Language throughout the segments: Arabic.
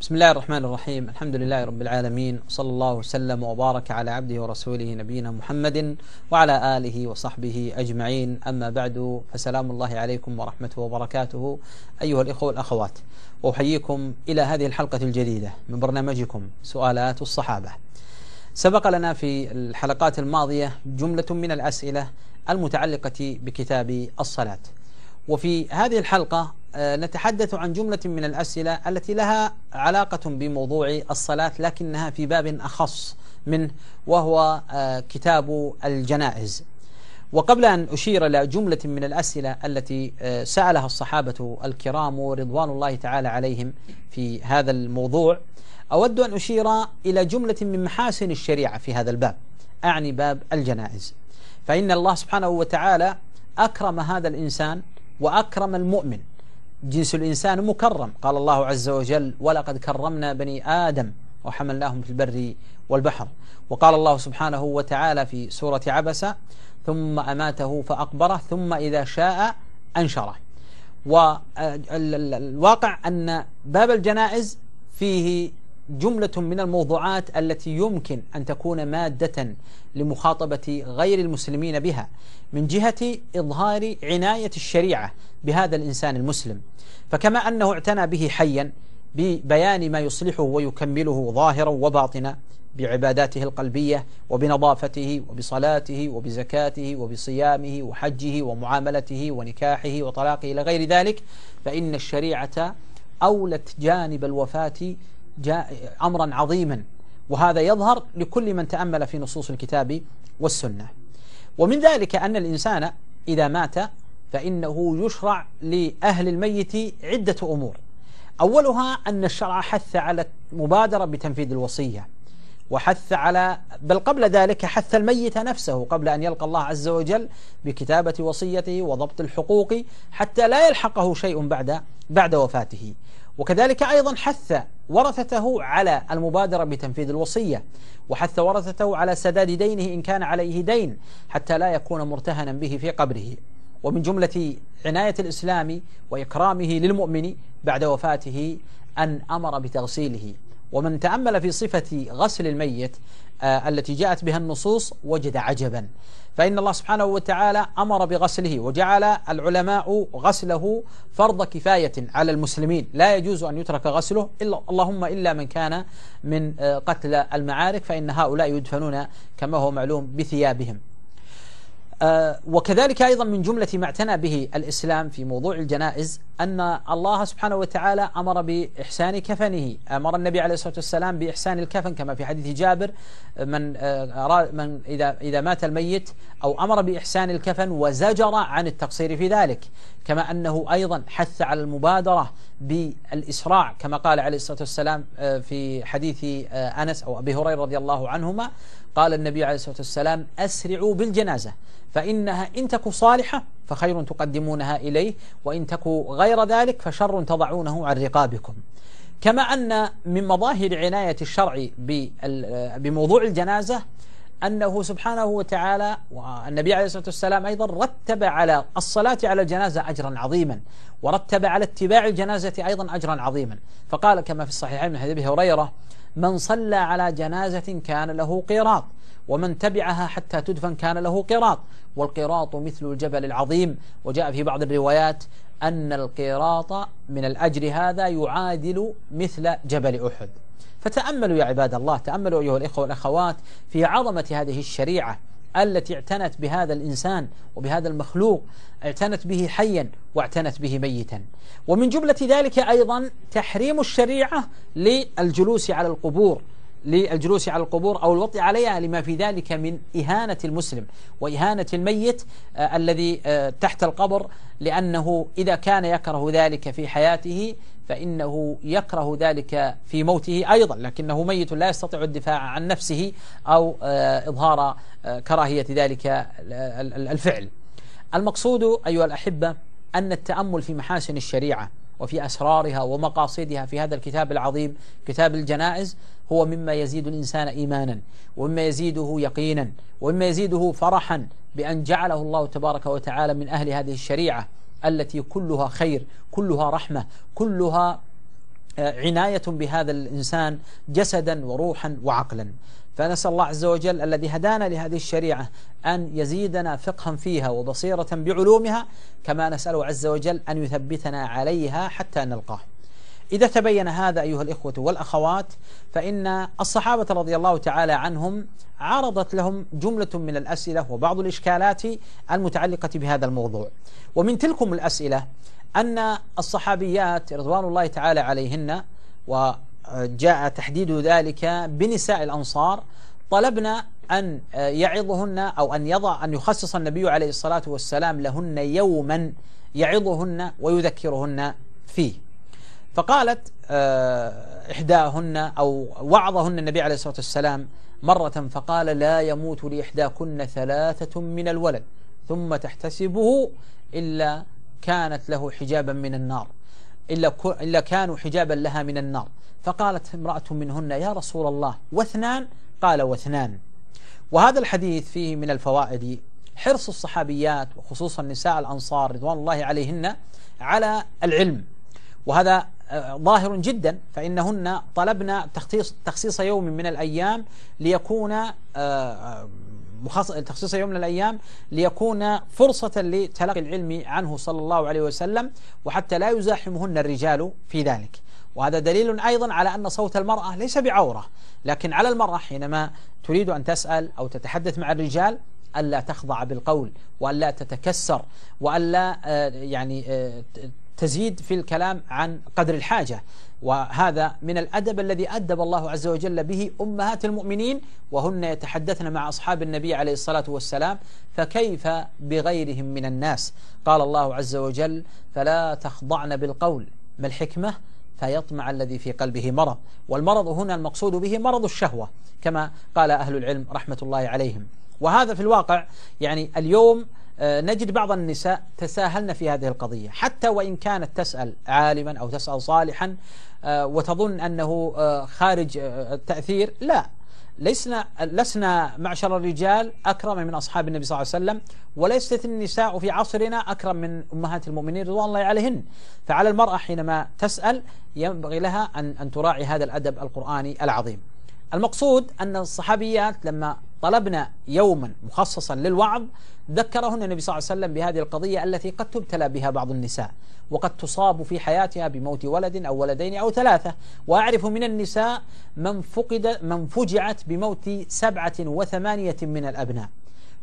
بسم الله الرحمن الرحيم. الحمد لله رب العالمين. وصلى الله وسلم وبارك على عبده ورسوله نبينا محمد وعلى آله وصحبه أجمعين. أما بعد فسلام الله عليكم ورحمته وبركاته. أيها الإخوة والأخوات وأحييكم إلى هذه الحلقة الجديدة من برنامجكم سؤالات الصحابة. سبق لنا في الحلقات الماضية جملة من الأسئلة المتعلقة بكتاب الصلاة. وفي هذه الحلقة آه، نتحدث عن جملة من الأسئلة التي لها علاقة بموضوع الصلاة لكنها في باب أخص منه وهو آه، كتاب الجنائز. وقبل أن أشير إلى جملة من الأسئلة التي آه، سألها الصحابة الكرام رضوان الله تعالى عليهم في هذا الموضوع أود أن أشير إلى جملة من محاسن الشريعة في هذا الباب أعني باب الجنائز. فإن الله سبحانه وتعالى أكرم هذا الإنسان وأكرم المؤمن. جنس الإنسان مكرم. قال الله عز وجل ولقد كرمنا بني آدم وحملناهم في البر والبحر وقال الله سبحانه وتعالى في سورة عبسة ثم أماته فأقبره ثم إذا شاء أنشره والواقع أن باب الجنائز فيه جملة من الموضوعات التي يمكن أن تكون مادة لمخاطبة غير المسلمين بها من جهة إظهار عناية الشريعة بهذا الإنسان المسلم. فكما أنه اعتنى به حيا ببيان ما يصلحه ويكمله ظاهرا وباطنا بعباداته القلبية وبنظافته وبصلاته وبزكاته وبصيامه وحجه ومعاملته ونكاحه وطلاقه إلى غير ذلك فإن الشريعة أولت جانب الوفاة جاء أمرا عظيما وهذا يظهر لكل من تأمل في نصوص الكتاب والسنة. ومن ذلك أن الإنسان إذا مات فإنه يشرع لأهل الميت عدة أمور. أولها أن الشرع حث على المبادرة بتنفيذ الوصية وحث على بل قبل ذلك حث الميت نفسه قبل أن يلقى الله عز وجل بكتابة وصيته وضبط الحقوق حتى لا يلحقه شيء بعد بعد وفاته. وكذلك أيضا حث ورثته على المبادرة بتنفيذ الوصية وحث ورثته على سداد دينه إن كان عليه دين حتى لا يكون مرتهنا به في قبره. ومن جملة عناية الإسلام وإكرامه للمؤمن بعد وفاته أن أمر بتغسيله. ومن تأمل في صفة غسل الميت آه التي جاءت بها النصوص وجد عجبا. فإن الله سبحانه وتعالى أمر بغسله وجعل العلماء غسله فرض كفاية على المسلمين. لا يجوز أن يترك غسله إلا اللهم إلا من كان من آه قتل المعارك فإن هؤلاء يدفنون كما هو معلوم بثيابهم. آه وكذلك أيضا من جملة ما اعتنى به الإسلام في موضوع الجنائز أن الله سبحانه وتعالى أمر بإحسان كفنه. أمر النبي عليه الصلاة والسلام بإحسان الكفن كما في حديث جابر من, آه من إذا, إذا مات الميت أو أمر بإحسان الكفن وزجر عن التقصير في ذلك. كما أنه أيضا حث على المبادرة بالإسراع كما قال عليه الصلاة والسلام آه في حديث آه أنس أو أبي هريرة رضي الله عنهما قال النبي عليه الصلاة والسلام أسرعوا بالجنازة فإنها إن تك صالحة فخير تقدمونها إليه وإن تك غير ذلك فشر تضعونه عن رقابكم. كما أن من مظاهر عناية الشرع بموضوع الجنازة أنه سبحانه وتعالى والنبي عليه الصلاة والسلام أيضا رتب على الصلاة على الجنازة أجرا عظيما ورتب على اتباع الجنازة أيضا أجرا عظيما. فقال كما في الصحيحين من حديث هريرة من صلى على جنازة كان له قيراط ومن تبعها حتى تدفن كان له قيراط والقيراط مثل الجبل العظيم وجاء في بعض الروايات أن القيراط من الأجر هذا يعادل مثل جبل أحد. فتأملوا يا عباد الله تأملوا أيها الإخوة والأخوات في عظمة هذه الشريعة التي اعتنت بهذا الإنسان وبهذا المخلوق اعتنت به حيا واعتنت به ميتا. ومن جملة ذلك أيضا تحريم الشريعة للجلوس على القبور. للجلوس على القبور أو الوطي عليها لما في ذلك من إهانة المسلم وإهانة الميت آه الذي آه تحت القبر لأنه إذا كان يكره ذلك في حياته فإنه يكره ذلك في موته أيضا لكنه ميت لا يستطيع الدفاع عن نفسه أو آه إظهار كراهية ذلك الفعل. المقصود أيها الأحبة أن التأمل في محاسن الشريعة وفي أسرارها ومقاصدها في هذا الكتاب العظيم كتاب الجنائز هو مما يزيد الإنسان إيمانا ومما يزيده يقينا ومما يزيده فرحا بأن جعله الله تبارك وتعالى من أهل هذه الشريعة التي كلها خير كلها رحمة كلها آه، عناية بهذا الإنسان جسدا وروحا وعقلا. فنسأل الله عز وجل الذي هدانا لهذه الشريعة أن يزيدنا فقها فيها وبصيرة بعلومها كما نسأله عز وجل أن يثبتنا عليها حتى نلقاه. إذا تبين هذا أيها الإخوة والأخوات فإن الصحابة رضي الله تعالى عنهم عرضت لهم جملة من الأسئلة وبعض الإشكالات المتعلقة بهذا الموضوع. ومن تلكم الأسئلة أن الصحابيات رضوان الله تعالى عليهن وجاء تحديد ذلك بنساء الأنصار طلبنا أن يعظهن أو أن يضع أن يخصص النبي عليه الصلاة والسلام لهن يوما يعظهن ويذكرهن فيه. فقالت آه، إحداهن أو وعظهن النبي عليه الصلاة والسلام مرة فقال لا يموت لإحداكن ثلاثة من الولد ثم تحتسبه إلا كانت له حجابا من النار إلا, إلا كانوا حجابا لها من النار. فقالت امرأة منهن يا رسول الله واثنان؟ قال واثنان. وهذا الحديث فيه من الفوائد حرص الصحابيات وخصوصا نساء الأنصار رضوان الله عليهن على العلم. وهذا ظاهر جدا فإنهن طلبنا تخصيص تخصيص يوم من الأيام ليكون آه، آه، تخصيص يوم من الأيام ليكون فرصة لتلقي العلم عنه صلى الله عليه وسلم وحتى لا يزاحمهن الرجال في ذلك. وهذا دليل أيضا على أن صوت المرأة ليس بعورة لكن على المرأة حينما تريد أن تسأل أو تتحدث مع الرجال ألا تخضع بالقول وألا تتكسر وألا يعني تزيد في الكلام عن قدر الحاجة. وهذا من الأدب الذي أدب الله عز وجل به أمهات المؤمنين وهن يتحدثن مع أصحاب النبي عليه الصلاة والسلام فكيف بغيرهم من الناس؟ قال الله عز وجل فلا تخضعن بالقول ما الحكمة؟ فيطمع الذي في قلبه مرض. والمرض هنا المقصود به مرض الشهوة كما قال أهل العلم رحمة الله عليهم. وهذا في الواقع يعني اليوم نجد بعض النساء تساهلن في هذه القضية. حتى وإن كانت تسأل عالما أو تسأل صالحا آه، وتظن أنه آه، خارج التأثير لا. لسنا لسنا معشر الرجال أكرم من أصحاب النبي صلى الله عليه وسلم وليست النساء في عصرنا أكرم من أمهات المؤمنين رضوان الله عليهن. فعلى المرأة حينما تسأل ينبغي لها أن, أن تراعي هذا الأدب القرآني العظيم. المقصود أن الصحابيات لما طلبنا يوما مخصصا للوعظ ذكرهن النبي صلى الله عليه وسلم بهذه القضية التي قد تبتلى بها بعض النساء وقد تصاب في حياتها بموت ولد أو ولدين أو ثلاثة. وأعرف من النساء من فقد من فجعت بموت سبعة وثمانية من الأبناء.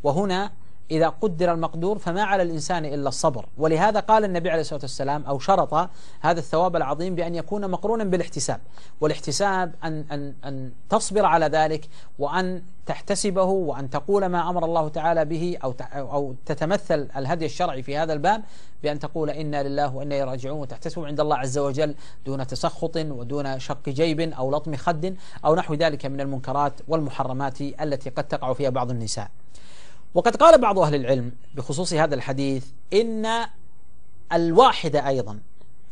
وهنا إذا قدر المقدور فما على الإنسان إلا الصبر. ولهذا قال النبي عليه الصلاة والسلام أو شرط هذا الثواب العظيم بأن يكون مقرونا بالاحتساب. والاحتساب أن, أن, أن تصبر على ذلك وأن تحتسبه وأن تقول ما أمر الله تعالى به أو أو تتمثل الهدي الشرعي في هذا الباب بأن تقول إنا لله وإنا إليه راجعون وتحتسب عند الله عز وجل دون تسخط ودون شق جيب أو لطم خد أو نحو ذلك من المنكرات والمحرمات التي قد تقع فيها بعض النساء. وقد قال بعض أهل العلم بخصوص هذا الحديث إن الواحدة أيضا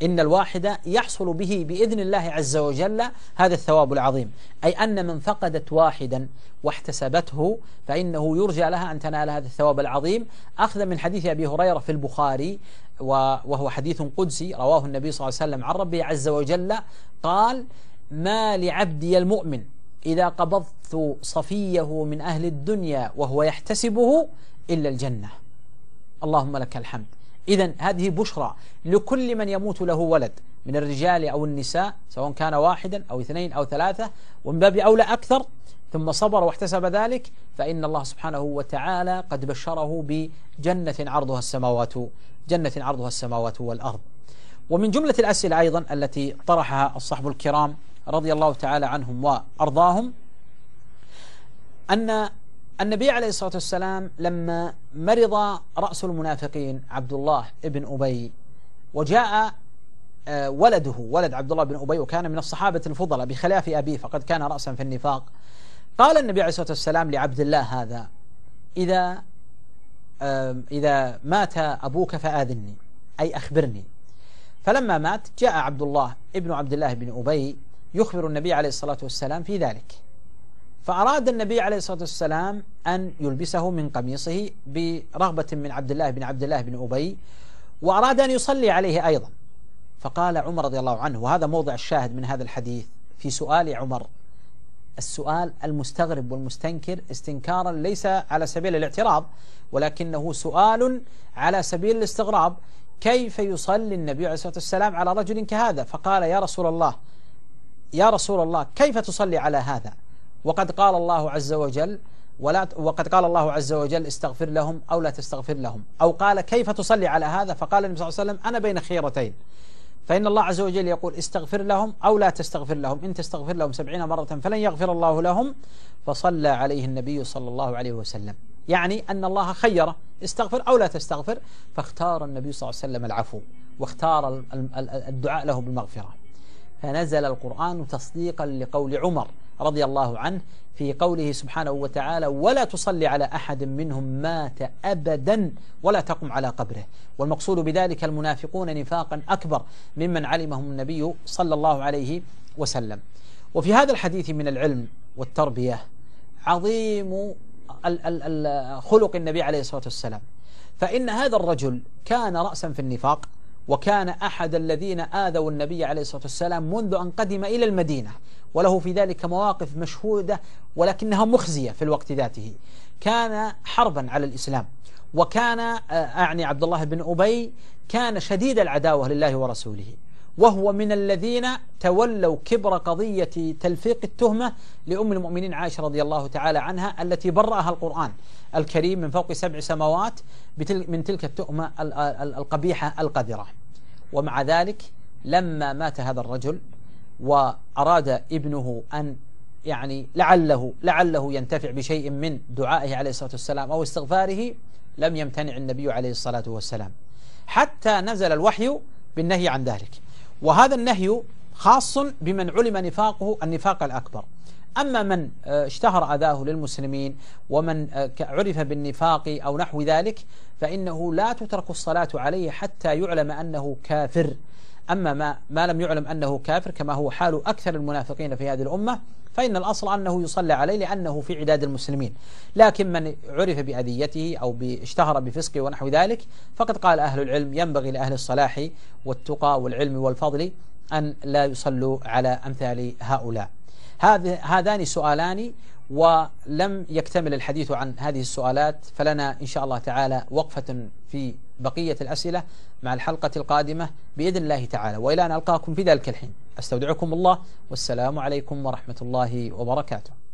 إن الواحدة يحصل به بإذن الله عز وجل هذا الثواب العظيم. أي أن من فقدت واحدا واحتسبته فإنه يرجى لها أن تنال هذا الثواب العظيم. أخذ من حديث أبي هريرة في البخاري وهو حديث قدسي رواه النبي صلى الله عليه وسلم عن ربه عز وجل قال ما لعبدي المؤمن إذا قبضت صفيه من أهل الدنيا وهو يحتسبه إلا الجنة. اللهم لك الحمد. إذا هذه بشرى لكل من يموت له ولد من الرجال أو النساء سواء كان واحدا أو اثنين أو ثلاثة ومن باب أولى أكثر ثم صبر واحتسب ذلك فإن الله سبحانه وتعالى قد بشره بجنة عرضها السماوات جنة عرضها السماوات والأرض. ومن جملة الأسئلة أيضا التي طرحها الصحب الكرام رضي الله تعالى عنهم وأرضاهم أن النبي عليه الصلاة والسلام لما مرض رأس المنافقين عبد الله ابن أبي وجاء آه، ولده ولد عبد الله بن أبي وكان من الصحابة الفضلاء بخلاف أبيه فقد كان رأسا في النفاق. قال النبي عليه الصلاة والسلام لعبد الله هذا إذا إذا مات أبوك فآذني أي أخبرني. فلما مات جاء عبد الله ابن عبد الله بن أبي يخبر النبي عليه الصلاة والسلام في ذلك. فأراد النبي عليه الصلاة والسلام أن يلبسه من قميصه برغبة من عبد الله بن عبد الله بن أبي وأراد أن يصلي عليه أيضا. فقال عمر رضي الله عنه وهذا موضع الشاهد من هذا الحديث في سؤال عمر. السؤال المستغرب والمستنكر استنكارا ليس على سبيل الاعتراض ولكنه سؤال على سبيل الاستغراب. كيف يصلي النبي عليه الصلاة والسلام على رجل كهذا؟ فقال يا رسول الله يا رسول الله كيف تصلي على هذا؟ وقد قال الله عز وجل ولا وقد قال الله عز وجل استغفر لهم أو لا تستغفر لهم. أو قال كيف تصلي على هذا؟ فقال النبي صلى الله عليه وسلم أنا بين خيرتين. فإن الله عز وجل يقول استغفر لهم أو لا تستغفر لهم. إن تستغفر لهم سبعين مرة فلن يغفر الله لهم فصلى عليه النبي صلى الله عليه وسلم. يعني أن الله خيره استغفر أو لا تستغفر. فاختار النبي صلى الله عليه وسلم العفو واختار الدعاء له بالمغفرة. فنزل القرآن تصديقا لقول عمر رضي الله عنه في قوله سبحانه وتعالى ولا تصلي على أحد منهم مات أبدا ولا تقم على قبره. والمقصود بذلك المنافقون نفاقا أكبر ممن علمهم النبي صلى الله عليه وسلم. وفي هذا الحديث من العلم والتربية عظيم خلق النبي عليه الصلاة والسلام. فإن هذا الرجل كان رأسا في النفاق وكان أحد الذين آذوا النبي عليه الصلاة والسلام منذ أن قدم إلى المدينة وله في ذلك مواقف مشهودة ولكنها مخزية في الوقت ذاته. كان حربا على الإسلام وكان آه، أعني عبد الله بن أبي كان شديد العداوة لله ورسوله. وهو من الذين تولوا كبر قضية تلفيق التهمة لأم المؤمنين عائشة رضي الله تعالى عنها التي برأها القرآن الكريم من فوق سبع سماوات من تلك التهمة القبيحة القذرة. ومع ذلك لما مات هذا الرجل وأراد ابنه أن يعني لعله لعله ينتفع بشيء من دعائه عليه الصلاة والسلام أو استغفاره لم يمتنع النبي عليه الصلاة والسلام. حتى نزل الوحي بالنهي عن ذلك. وهذا النهي خاص بمن علم نفاقه النفاق الأكبر. أما من آه، اشتهر أذاه للمسلمين ومن آه، عرف بالنفاق أو نحو ذلك فإنه لا تترك الصلاة عليه حتى يعلم أنه كافر. أما ما, ما لم يعلم أنه كافر كما هو حال أكثر المنافقين في هذه الأمة فإن الأصل أنه يصلى عليه لأنه في عداد المسلمين. لكن من عرف بأذيته أو اشتهر بفسقه ونحو ذلك فقد قال أهل العلم ينبغي لأهل الصلاح والتقى والعلم والفضل أن لا يصلوا على أمثال هؤلاء. هذان سؤالان ولم يكتمل الحديث عن هذه السؤالات فلنا إن شاء الله تعالى وقفة في بقية الأسئلة مع الحلقة القادمة بإذن الله تعالى. وإلى أن ألقاكم في ذلك الحين. أستودعكم الله. والسلام عليكم ورحمة الله وبركاته.